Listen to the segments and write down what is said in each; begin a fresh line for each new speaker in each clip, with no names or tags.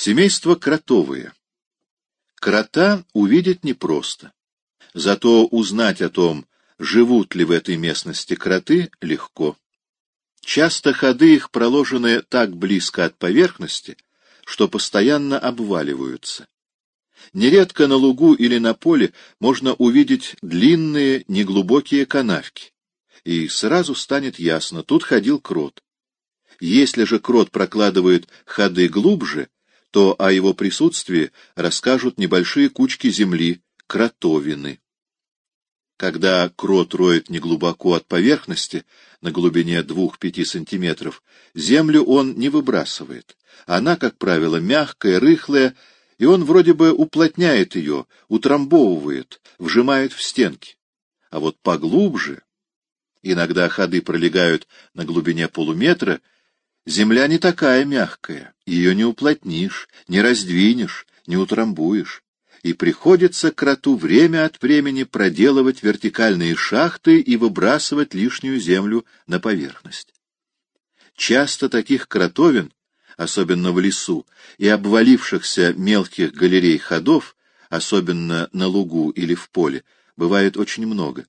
Семейство кротовые. Крота увидеть непросто. Зато узнать о том, живут ли в этой местности кроты, легко. Часто ходы их проложены так близко от поверхности, что постоянно обваливаются. Нередко на лугу или на поле можно увидеть длинные неглубокие канавки, и сразу станет ясно, тут ходил крот. Если же крот прокладывает ходы глубже, то о его присутствии расскажут небольшие кучки земли, кротовины. Когда крот роет неглубоко от поверхности, на глубине 2-5 сантиметров, землю он не выбрасывает. Она, как правило, мягкая, рыхлая, и он вроде бы уплотняет ее, утрамбовывает, вжимает в стенки. А вот поглубже, иногда ходы пролегают на глубине полуметра, земля не такая мягкая, ее не уплотнишь, не раздвинешь, не утрамбуешь и приходится кроту время от времени проделывать вертикальные шахты и выбрасывать лишнюю землю на поверхность. Часто таких кротовин, особенно в лесу, и обвалившихся мелких галерей ходов, особенно на лугу или в поле, бывает очень много.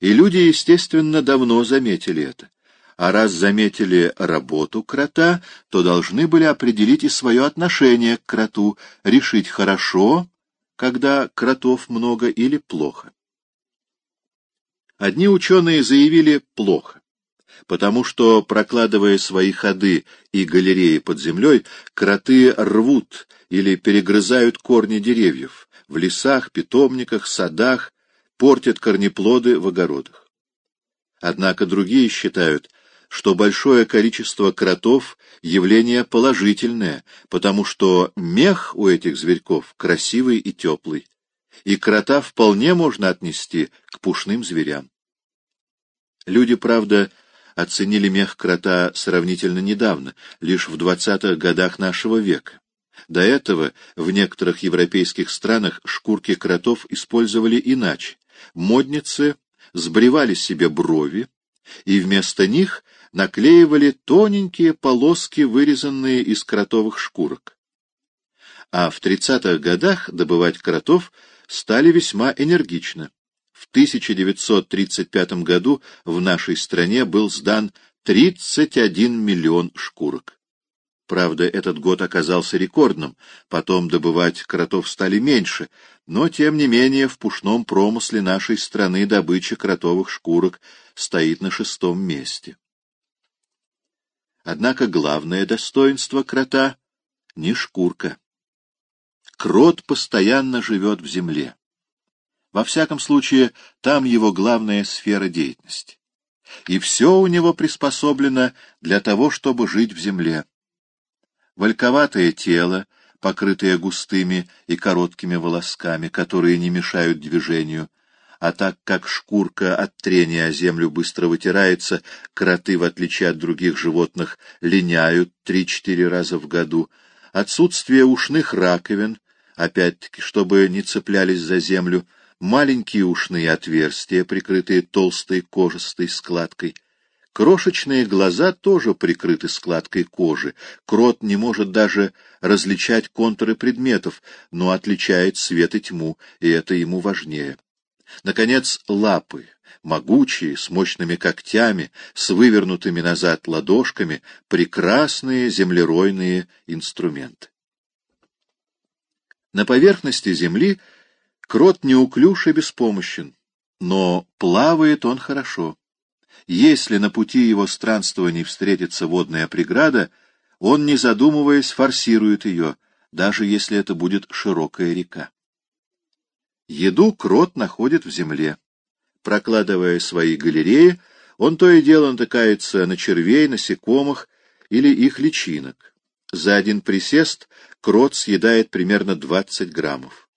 И люди, естественно, давно заметили это. А раз заметили работу крота, то должны были определить и свое отношение к кроту, решить хорошо когда кротов много или плохо. Одни ученые заявили плохо, потому что, прокладывая свои ходы и галереи под землей, кроты рвут или перегрызают корни деревьев в лесах, питомниках, садах, портят корнеплоды в огородах. Однако другие считают, что большое количество кротов — явление положительное, потому что мех у этих зверьков красивый и теплый, и крота вполне можно отнести к пушным зверям. Люди, правда, оценили мех крота сравнительно недавно, лишь в двадцатых годах нашего века. До этого в некоторых европейских странах шкурки кротов использовали иначе. Модницы сбривали себе брови, и вместо них наклеивали тоненькие полоски, вырезанные из кротовых шкурок. А в 30-х годах добывать кротов стали весьма энергично. В 1935 году в нашей стране был сдан 31 миллион шкурок. Правда, этот год оказался рекордным, потом добывать кротов стали меньше, но, тем не менее, в пушном промысле нашей страны добыча кротовых шкурок стоит на шестом месте. Однако главное достоинство крота — не шкурка. Крот постоянно живет в земле. Во всяком случае, там его главная сфера деятельности. И все у него приспособлено для того, чтобы жить в земле. Вольковатое тело, покрытое густыми и короткими волосками, которые не мешают движению, а так как шкурка от трения о землю быстро вытирается, кроты, в отличие от других животных, линяют три-четыре раза в году, отсутствие ушных раковин, опять-таки, чтобы не цеплялись за землю, маленькие ушные отверстия, прикрытые толстой кожистой складкой. Крошечные глаза тоже прикрыты складкой кожи. Крот не может даже различать контуры предметов, но отличает свет и тьму, и это ему важнее. Наконец, лапы, могучие, с мощными когтями, с вывернутыми назад ладошками, прекрасные землеройные инструменты. На поверхности земли крот неуклюж и беспомощен, но плавает он хорошо. Если на пути его странствований встретится водная преграда, он, не задумываясь, форсирует ее, даже если это будет широкая река. Еду крот находит в земле. Прокладывая свои галереи, он то и дело натыкается на червей, насекомых или их личинок. За один присест крот съедает примерно 20 граммов.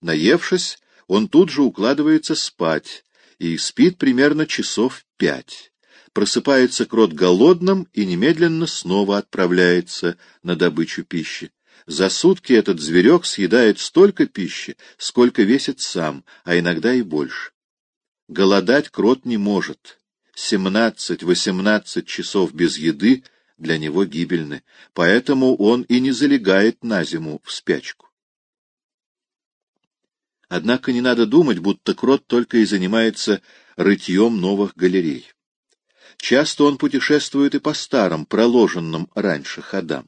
Наевшись, он тут же укладывается спать и спит примерно часов пять. Просыпается крот голодным и немедленно снова отправляется на добычу пищи. За сутки этот зверек съедает столько пищи, сколько весит сам, а иногда и больше. Голодать крот не может. Семнадцать-восемнадцать часов без еды для него гибельны, поэтому он и не залегает на зиму в спячку. Однако не надо думать, будто крот только и занимается рытьем новых галерей. Часто он путешествует и по старым, проложенным раньше ходам,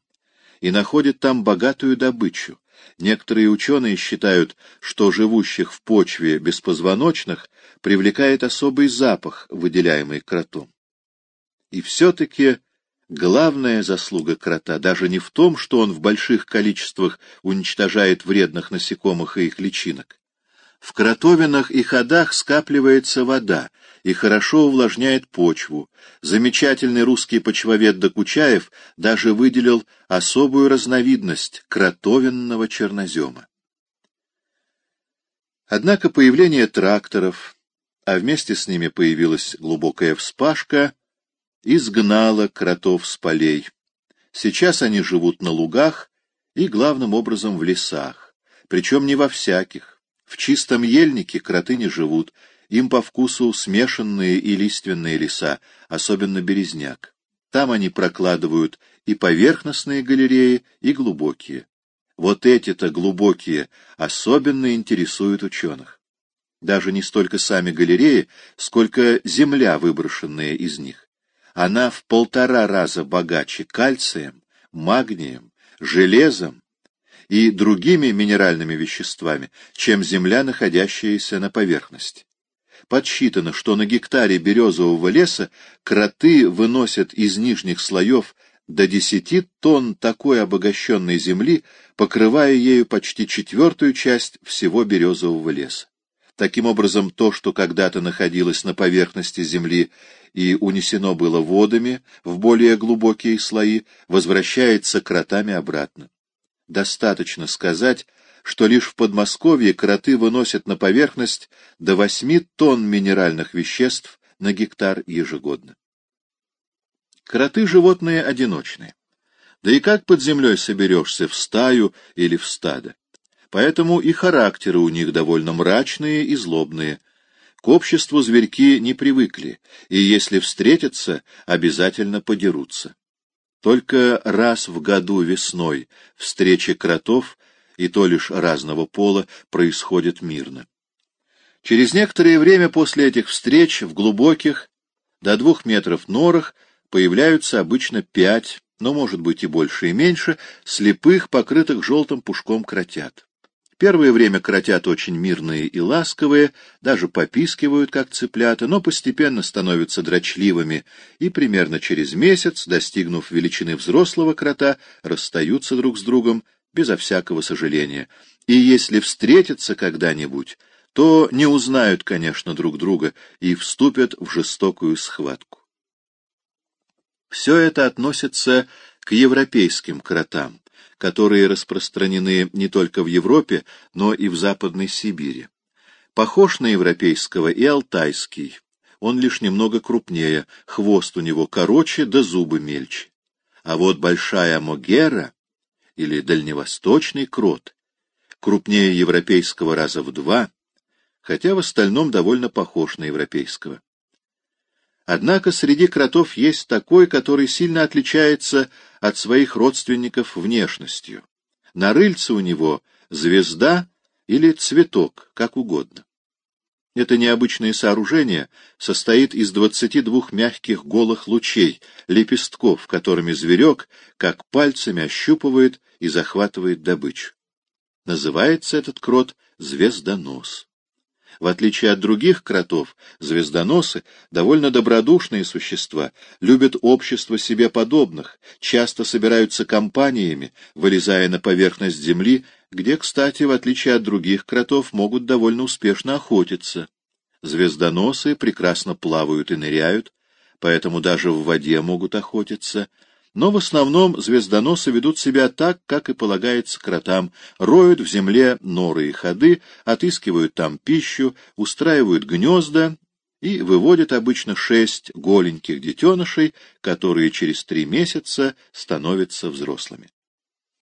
и находит там богатую добычу. Некоторые ученые считают, что живущих в почве беспозвоночных привлекает особый запах, выделяемый кротом. И все-таки главная заслуга крота даже не в том, что он в больших количествах уничтожает вредных насекомых и их личинок. В кротовинах и ходах скапливается вода и хорошо увлажняет почву. Замечательный русский почвовед Докучаев даже выделил особую разновидность кротовинного чернозема. Однако появление тракторов, а вместе с ними появилась глубокая вспашка, изгнало кротов с полей. Сейчас они живут на лугах и, главным образом, в лесах, причем не во всяких. В чистом ельнике кроты не живут, им по вкусу смешанные и лиственные леса, особенно березняк. Там они прокладывают и поверхностные галереи, и глубокие. Вот эти-то глубокие особенно интересуют ученых. Даже не столько сами галереи, сколько земля, выброшенная из них. Она в полтора раза богаче кальцием, магнием, железом и другими минеральными веществами, чем земля, находящаяся на поверхности. Подсчитано, что на гектаре березового леса кроты выносят из нижних слоев до 10 тонн такой обогащенной земли, покрывая ею почти четвертую часть всего березового леса. Таким образом, то, что когда-то находилось на поверхности земли и унесено было водами в более глубокие слои, возвращается кротами обратно. Достаточно сказать, что лишь в Подмосковье кроты выносят на поверхность до 8 тонн минеральных веществ на гектар ежегодно. Кроты — животные одиночные. Да и как под землей соберешься, в стаю или в стадо? Поэтому и характеры у них довольно мрачные и злобные. К обществу зверьки не привыкли, и если встретятся, обязательно подерутся. Только раз в году весной встречи кротов, и то лишь разного пола, происходят мирно. Через некоторое время после этих встреч в глубоких, до двух метров норах, появляются обычно пять, но, может быть, и больше и меньше, слепых, покрытых желтым пушком кротят. Первое время кротят очень мирные и ласковые, даже попискивают, как цыплята, но постепенно становятся дрочливыми и примерно через месяц, достигнув величины взрослого крота, расстаются друг с другом безо всякого сожаления. И если встретятся когда-нибудь, то не узнают, конечно, друг друга и вступят в жестокую схватку. Все это относится к европейским кротам которые распространены не только в Европе, но и в Западной Сибири. Похож на европейского и алтайский. Он лишь немного крупнее, хвост у него короче, да зубы мельче. А вот большая могера, или дальневосточный крот, крупнее европейского раза в два, хотя в остальном довольно похож на европейского. Однако среди кротов есть такой, который сильно отличается от своих родственников внешностью. На рыльце у него звезда или цветок, как угодно. Это необычное сооружение состоит из 22 мягких голых лучей, лепестков, которыми зверек, как пальцами, ощупывает и захватывает добычу. Называется этот крот звездонос. В отличие от других кротов, звездоносы — довольно добродушные существа, любят общество себе подобных, часто собираются компаниями, вылезая на поверхность земли, где, кстати, в отличие от других кротов, могут довольно успешно охотиться. Звездоносы прекрасно плавают и ныряют, поэтому даже в воде могут охотиться — но в основном звездоносы ведут себя так, как и полагается кротам, роют в земле норы и ходы, отыскивают там пищу, устраивают гнезда и выводят обычно шесть голеньких детенышей, которые через три месяца становятся взрослыми.